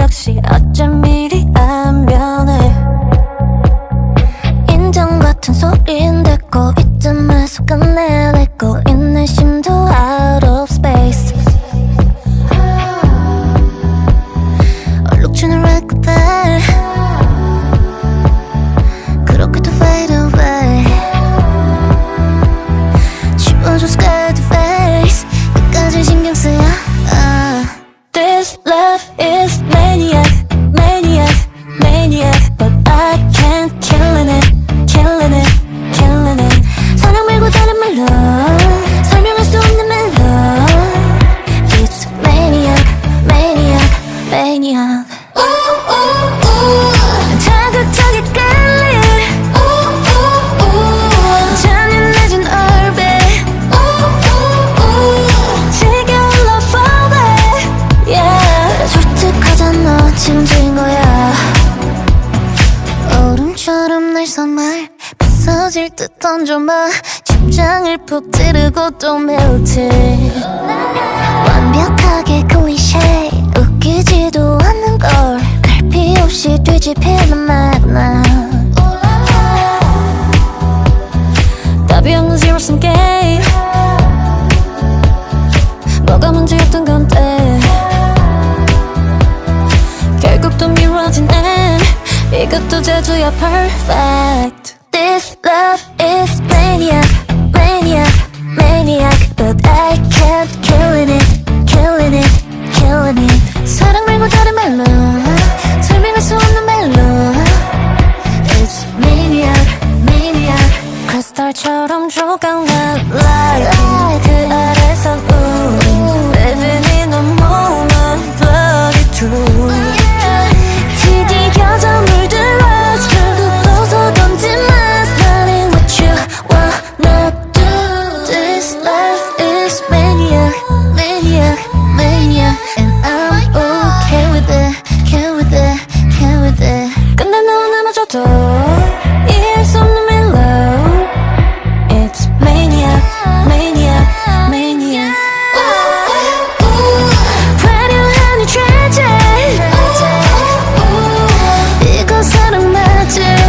없이 어쩜 이리 안 변해 인정 같은 소리 부서질 듯 던져봐 심장을 푹 찌르고 또 melting 완벽하게 클리셰 웃기지도 않는 걸. 갈피 없이 뒤집히는 마구나 답이 없는 zero sum game. 뭐가 문제였던 건데. 결국 또 미뤄진 end. 이것도 제주야 perfect This love is maniac, maniac, maniac But I can't killing it, killing it, killing it 사랑 말고 다른 말로 설명할 수 없는 말로 It's maniac, maniac 크리스탈처럼 조각난 light touching